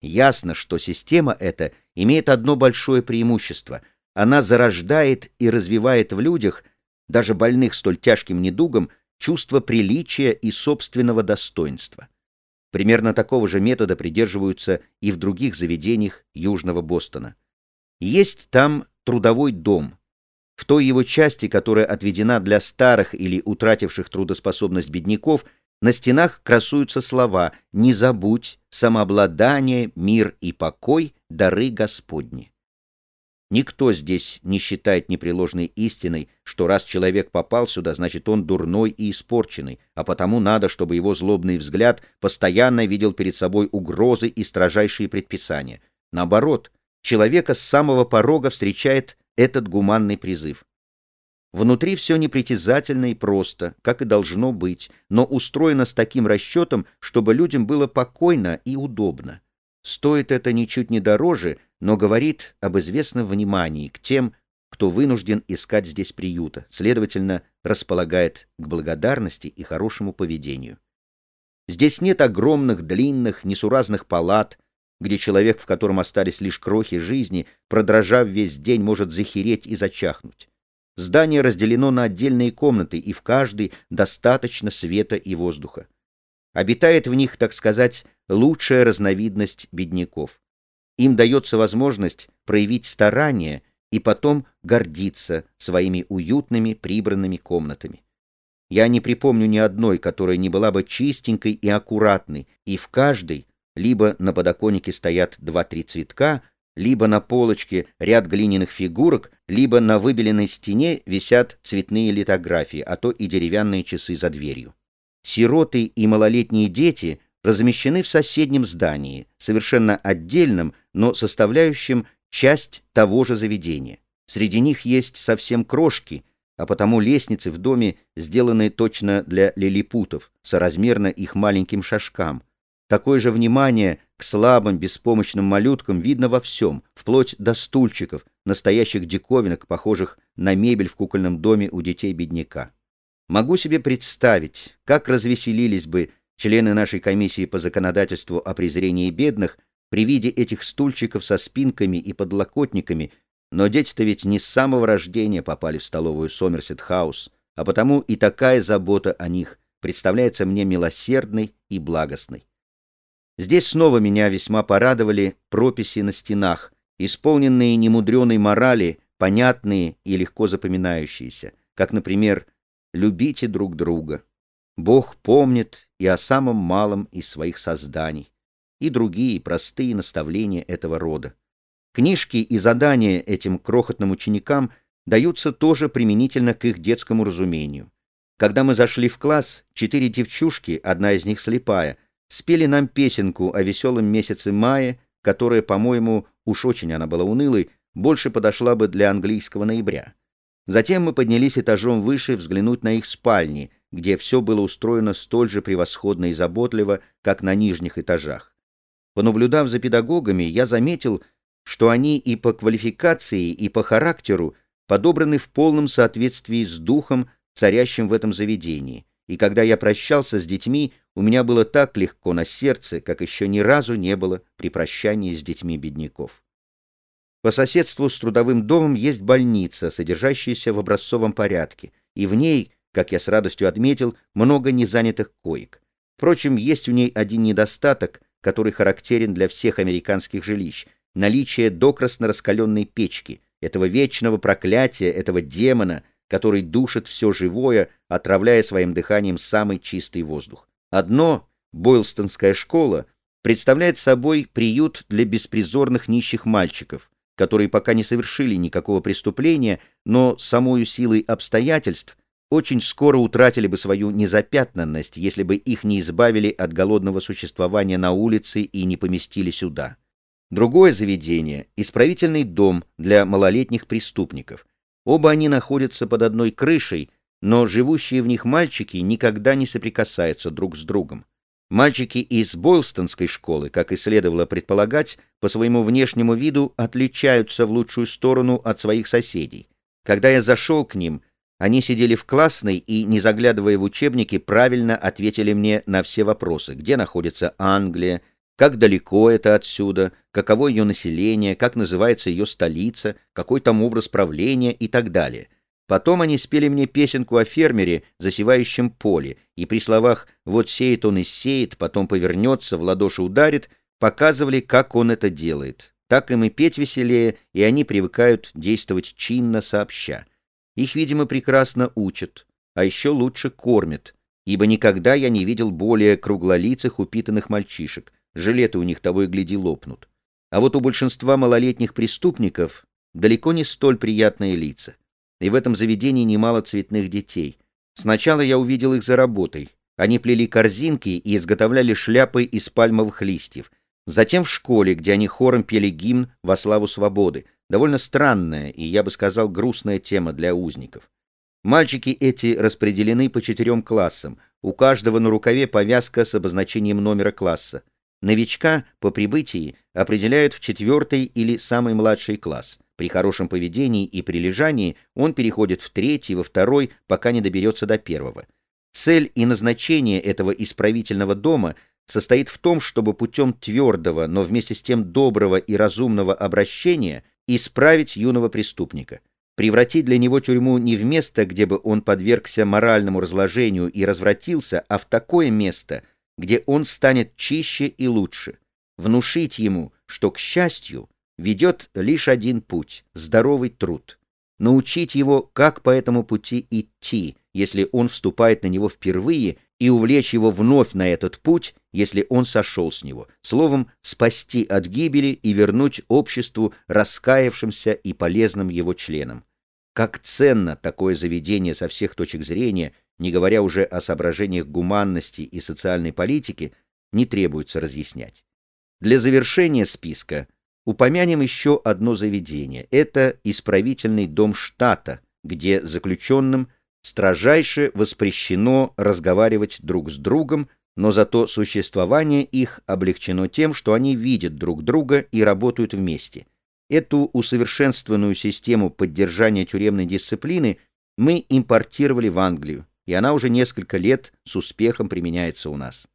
Ясно, что система эта имеет одно большое преимущество. Она зарождает и развивает в людях, даже больных столь тяжким недугом, чувство приличия и собственного достоинства. Примерно такого же метода придерживаются и в других заведениях Южного Бостона. Есть там трудовой дом. В той его части, которая отведена для старых или утративших трудоспособность бедняков, на стенах красуются слова «Не забудь, самообладание, мир и покой, дары Господни». Никто здесь не считает непреложной истиной, что раз человек попал сюда, значит он дурной и испорченный, а потому надо, чтобы его злобный взгляд постоянно видел перед собой угрозы и строжайшие предписания. Наоборот, человека с самого порога встречает этот гуманный призыв. Внутри все непритязательно и просто, как и должно быть, но устроено с таким расчетом, чтобы людям было покойно и удобно. Стоит это ничуть не дороже, но говорит об известном внимании к тем, кто вынужден искать здесь приюта, следовательно, располагает к благодарности и хорошему поведению. Здесь нет огромных, длинных, несуразных палат, где человек, в котором остались лишь крохи жизни, продрожав весь день, может захереть и зачахнуть. Здание разделено на отдельные комнаты, и в каждой достаточно света и воздуха. Обитает в них, так сказать, лучшая разновидность бедняков. Им дается возможность проявить старание и потом гордиться своими уютными прибранными комнатами. Я не припомню ни одной, которая не была бы чистенькой и аккуратной, и в каждой либо на подоконнике стоят два-три цветка, либо на полочке ряд глиняных фигурок, либо на выбеленной стене висят цветные литографии, а то и деревянные часы за дверью. Сироты и малолетние дети размещены в соседнем здании, совершенно отдельном, но составляющем часть того же заведения. Среди них есть совсем крошки, а потому лестницы в доме сделаны точно для лилипутов, соразмерно их маленьким шажкам. Такое же внимание к слабым, беспомощным малюткам видно во всем, вплоть до стульчиков, настоящих диковинок, похожих на мебель в кукольном доме у детей бедняка. Могу себе представить, как развеселились бы члены нашей комиссии по законодательству о презрении бедных при виде этих стульчиков со спинками и подлокотниками, но дети-то ведь не с самого рождения попали в столовую Сомерсет-хаус, а потому и такая забота о них представляется мне милосердной и благостной. Здесь снова меня весьма порадовали прописи на стенах, исполненные немудреной морали, понятные и легко запоминающиеся, как, например, «любите друг друга», «Бог помнит и о самом малом из своих созданий, и другие простые наставления этого рода. Книжки и задания этим крохотным ученикам даются тоже применительно к их детскому разумению. Когда мы зашли в класс, четыре девчушки, одна из них слепая, спели нам песенку о веселом месяце мая, которая, по-моему, уж очень она была унылой, больше подошла бы для английского ноября. Затем мы поднялись этажом выше взглянуть на их спальни, где все было устроено столь же превосходно и заботливо, как на нижних этажах. Понаблюдав за педагогами, я заметил, что они и по квалификации, и по характеру подобраны в полном соответствии с духом, царящим в этом заведении. И когда я прощался с детьми, у меня было так легко на сердце, как еще ни разу не было при прощании с детьми бедняков. По соседству с трудовым домом есть больница, содержащаяся в образцовом порядке, и в ней как я с радостью отметил, много незанятых коек. Впрочем, есть у ней один недостаток, который характерен для всех американских жилищ — наличие докрасно раскаленной печки, этого вечного проклятия, этого демона, который душит все живое, отравляя своим дыханием самый чистый воздух. Одно, Бойлстонская школа, представляет собой приют для беспризорных нищих мальчиков, которые пока не совершили никакого преступления, но самою силой обстоятельств очень скоро утратили бы свою незапятнанность, если бы их не избавили от голодного существования на улице и не поместили сюда. Другое заведение — исправительный дом для малолетних преступников. Оба они находятся под одной крышей, но живущие в них мальчики никогда не соприкасаются друг с другом. Мальчики из Бойлстонской школы, как и следовало предполагать, по своему внешнему виду отличаются в лучшую сторону от своих соседей. Когда я зашел к ним, они сидели в классной и, не заглядывая в учебники, правильно ответили мне на все вопросы, где находится Англия, как далеко это отсюда, каково ее население, как называется ее столица, какой там образ правления и так далее. Потом они спели мне песенку о фермере, засевающем поле, и при словах «вот сеет он и сеет, потом повернется, в ладоши ударит», показывали, как он это делает. Так им и петь веселее, и они привыкают действовать чинно сообща. Их, видимо, прекрасно учат, а еще лучше кормят, ибо никогда я не видел более круглолицых упитанных мальчишек, жилеты у них того и гляди лопнут. А вот у большинства малолетних преступников далеко не столь приятные лица. И в этом заведении немало цветных детей. Сначала я увидел их за работой. Они плели корзинки и изготовляли шляпы из пальмовых листьев. Затем в школе, где они хором пели гимн во славу свободы. Довольно странная и, я бы сказал, грустная тема для узников. Мальчики эти распределены по четырем классам. У каждого на рукаве повязка с обозначением номера класса. Новичка по прибытии определяют в четвертый или самый младший класс. При хорошем поведении и прилежании он переходит в третий, во второй, пока не доберется до первого. Цель и назначение этого исправительного дома состоит в том, чтобы путем твердого, но вместе с тем доброго и разумного обращения исправить юного преступника, превратить для него тюрьму не в место, где бы он подвергся моральному разложению и развратился, а в такое место – где он станет чище и лучше, внушить ему, что, к счастью, ведет лишь один путь — здоровый труд, научить его, как по этому пути идти, если он вступает на него впервые, и увлечь его вновь на этот путь, если он сошел с него, словом, спасти от гибели и вернуть обществу раскаявшимся и полезным его членам. Как ценно такое заведение со всех точек зрения — не говоря уже о соображениях гуманности и социальной политики, не требуется разъяснять. Для завершения списка упомянем еще одно заведение. Это исправительный дом штата, где заключенным строжайше воспрещено разговаривать друг с другом, но зато существование их облегчено тем, что они видят друг друга и работают вместе. Эту усовершенствованную систему поддержания тюремной дисциплины мы импортировали в Англию и она уже несколько лет с успехом применяется у нас.